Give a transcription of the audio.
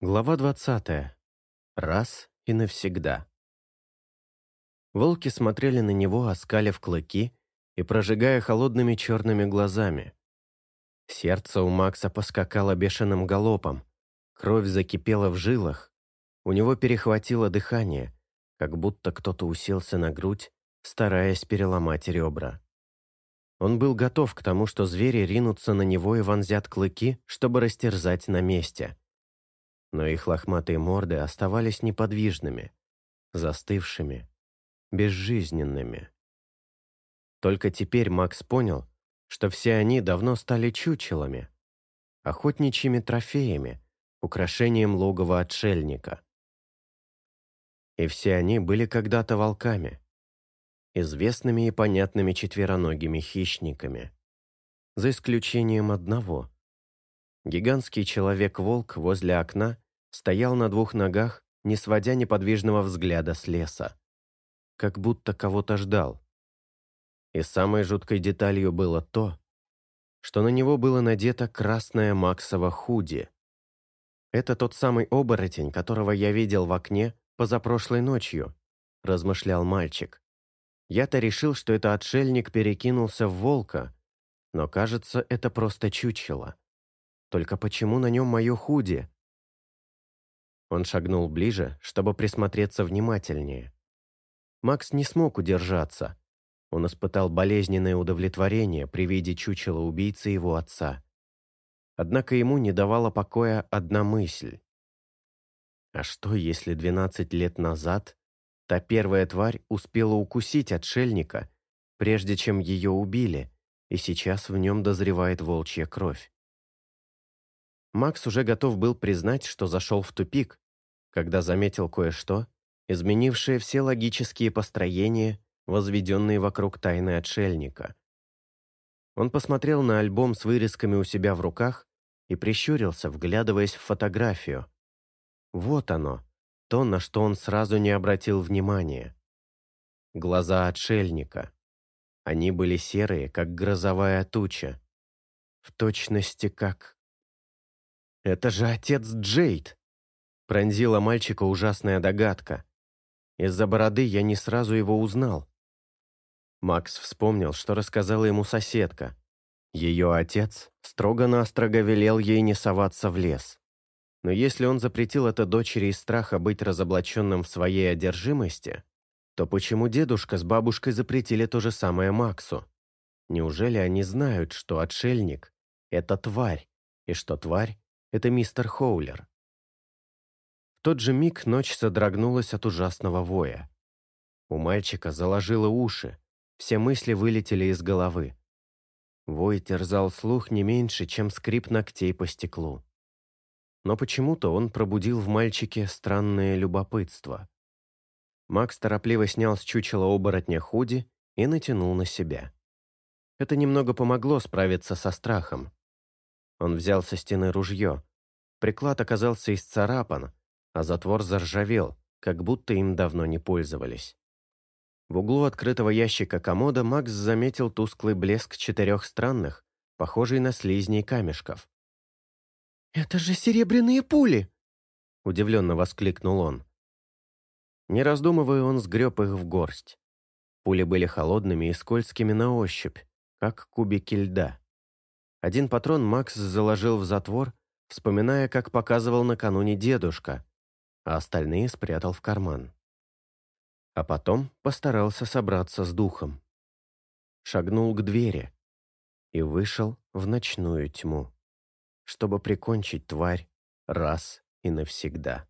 Глава 20. Раз и навсегда. Волки смотрели на него, оскалив клыки и прожигая холодными черными глазами. Сердце у Макса поскакало бешеным галопом, кровь закипела в жилах, у него перехватило дыхание, как будто кто-то уселся на грудь, стараясь переломать ребра. Он был готов к тому, что звери ринутся на него и вонзят клыки, чтобы растерзать на месте – но их лохматые морды оставались неподвижными, застывшими, безжизненными. Только теперь Макс понял, что все они давно стали чучелами, охотничьими трофеями, украшением логова отшельника. И все они были когда-то волками, известными и понятными четвероногими хищниками, за исключением одного — Гигантский человек-волк возле окна стоял на двух ногах, не сводя неподвижного взгляда с леса. Как будто кого-то ждал. И самой жуткой деталью было то, что на него было надето красное Максово худи. «Это тот самый оборотень, которого я видел в окне позапрошлой ночью», – размышлял мальчик. «Я-то решил, что это отшельник перекинулся в волка, но, кажется, это просто чучело». Только почему на нем мое худи?» Он шагнул ближе, чтобы присмотреться внимательнее. Макс не смог удержаться. Он испытал болезненное удовлетворение при виде чучела убийцы его отца. Однако ему не давала покоя одна мысль. А что, если 12 лет назад та первая тварь успела укусить отшельника, прежде чем ее убили, и сейчас в нем дозревает волчья кровь? Макс уже готов был признать, что зашел в тупик, когда заметил кое-что, изменившее все логические построения, возведенные вокруг тайны отшельника. Он посмотрел на альбом с вырезками у себя в руках и прищурился, вглядываясь в фотографию. Вот оно, то, на что он сразу не обратил внимания. Глаза отшельника. Они были серые, как грозовая туча. В точности как «Это же отец Джейд!» Пронзила мальчика ужасная догадка. Из-за бороды я не сразу его узнал. Макс вспомнил, что рассказала ему соседка. Ее отец строго-настрого велел ей не соваться в лес. Но если он запретил это дочери из страха быть разоблаченным в своей одержимости, то почему дедушка с бабушкой запретили то же самое Максу? Неужели они знают, что отшельник — это тварь, и что тварь это мистер Хоулер. В тот же миг ночь содрогнулась от ужасного воя. У мальчика заложило уши, все мысли вылетели из головы. Вой терзал слух не меньше, чем скрип ногтей по стеклу. Но почему-то он пробудил в мальчике странное любопытство. Макс торопливо снял с чучела оборотня худи и натянул на себя. Это немного помогло справиться со страхом. Он взял со стены ружье. Приклад оказался исцарапан, а затвор заржавел, как будто им давно не пользовались. В углу открытого ящика комода Макс заметил тусклый блеск четырех странных, похожий на слизней камешков. «Это же серебряные пули!» — удивленно воскликнул он. Не раздумывая, он сгреб их в горсть. Пули были холодными и скользкими на ощупь, как кубики льда. Один патрон Макс заложил в затвор, вспоминая, как показывал накануне дедушка, а остальные спрятал в карман. А потом постарался собраться с духом. Шагнул к двери и вышел в ночную тьму, чтобы прикончить тварь раз и навсегда.